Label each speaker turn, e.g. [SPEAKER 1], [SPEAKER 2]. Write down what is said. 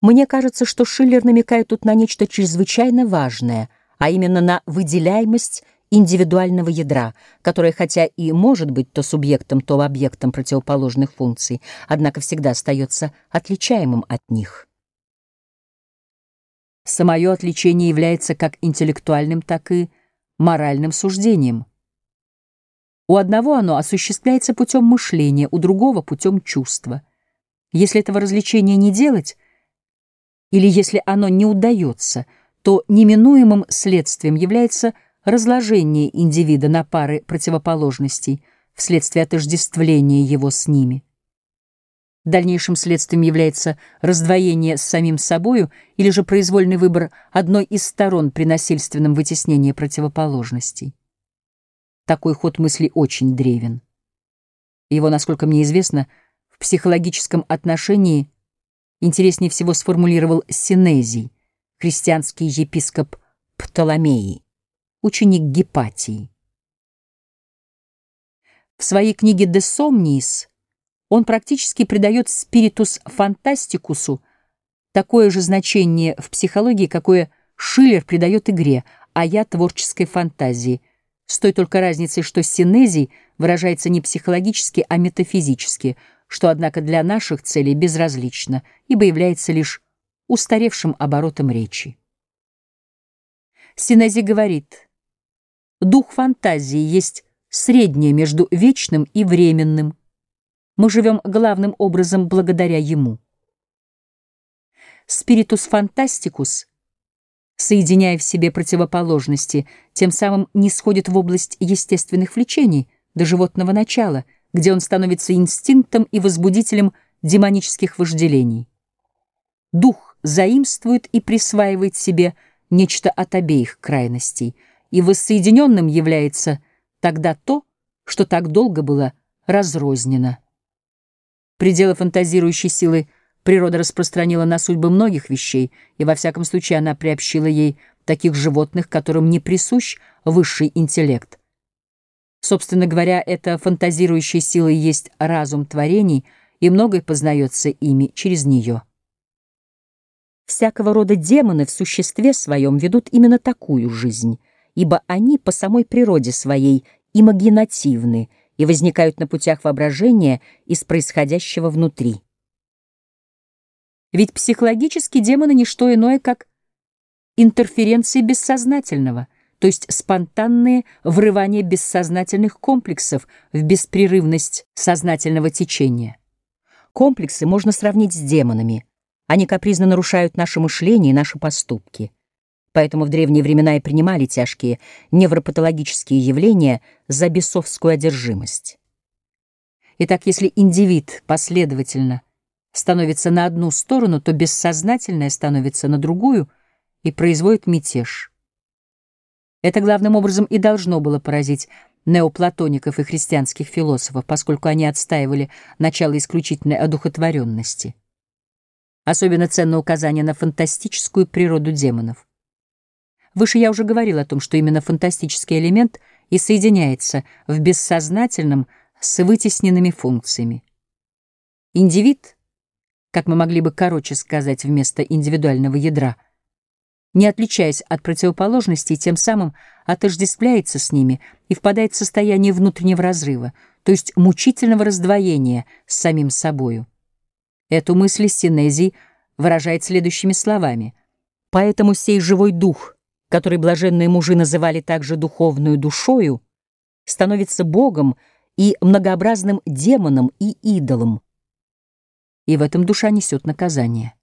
[SPEAKER 1] Мне кажется, что Шиллер намекает тут на нечто чрезвычайно важное, а именно на выделяемость индивидуального ядра, которое хотя и может быть то субъектом, то объектом противоположных функций, однако всегда остается отличаемым от них. Самое отличение является как интеллектуальным, так и моральным суждением. У одного оно осуществляется путем мышления, у другого — путем чувства. Если этого развлечения не делать, или если оно не удается, то неминуемым следствием является разложение индивида на пары противоположностей вследствие отождествления его с ними. Дальнейшим следствием является раздвоение с самим собою или же произвольный выбор одной из сторон при насильственном вытеснении противоположностей. Такой ход мысли очень древен. Его, насколько мне известно, в психологическом отношении интереснее всего сформулировал Синезий, христианский епископ Птоломеи, ученик Гепатии. В своей книге «De Somnis» он практически придает спиритус фантастикусу такое же значение в психологии, какое Шиллер придает игре, а я творческой фантазии, с той только разницей, что синезий выражается не психологически, а метафизически, что, однако, для наших целей безразлично, ибо является лишь устаревшим оборотом речи. Синези говорит, дух фантазии есть среднее между вечным и временным, мы живем главным образом благодаря ему. Спиритус фантастикус, соединяя в себе противоположности, тем самым не сходит в область естественных влечений до животного начала, где он становится инстинктом и возбудителем демонических вожделений. Дух заимствует и присваивает себе нечто от обеих крайностей, и воссоединенным является тогда то, что так долго было разрознено. Пределы фантазирующей силы природа распространила на судьбы многих вещей, и во всяком случае она приобщила ей таких животных, которым не присущ высший интеллект. Собственно говоря, эта фантазирующая сила есть разум творений, и многое познается ими через нее. Всякого рода демоны в существе своем ведут именно такую жизнь, ибо они по самой природе своей имагинативны — и возникают на путях воображения из происходящего внутри. Ведь психологические демоны — не что иное, как интерференции бессознательного, то есть спонтанные врывания бессознательных комплексов в беспрерывность сознательного течения. Комплексы можно сравнить с демонами. Они капризно нарушают наше мышление и наши поступки поэтому в древние времена и принимали тяжкие невропатологические явления за бесовскую одержимость. Итак, если индивид последовательно становится на одну сторону, то бессознательное становится на другую и производит мятеж. Это главным образом и должно было поразить неоплатоников и христианских философов, поскольку они отстаивали начало исключительной одухотворенности. Особенно ценно указание на фантастическую природу демонов. Выше я уже говорил о том, что именно фантастический элемент и соединяется в бессознательном с вытесненными функциями. Индивид, как мы могли бы короче сказать вместо индивидуального ядра, не отличаясь от противоположностей, тем самым отождествляется с ними и впадает в состояние внутреннего разрыва, то есть мучительного раздвоения с самим собою. Эту мысль Синезий выражает следующими словами. «Поэтому сей живой дух — который блаженные мужи называли также духовную душою, становится Богом и многообразным демоном и идолом. И в этом душа несет наказание.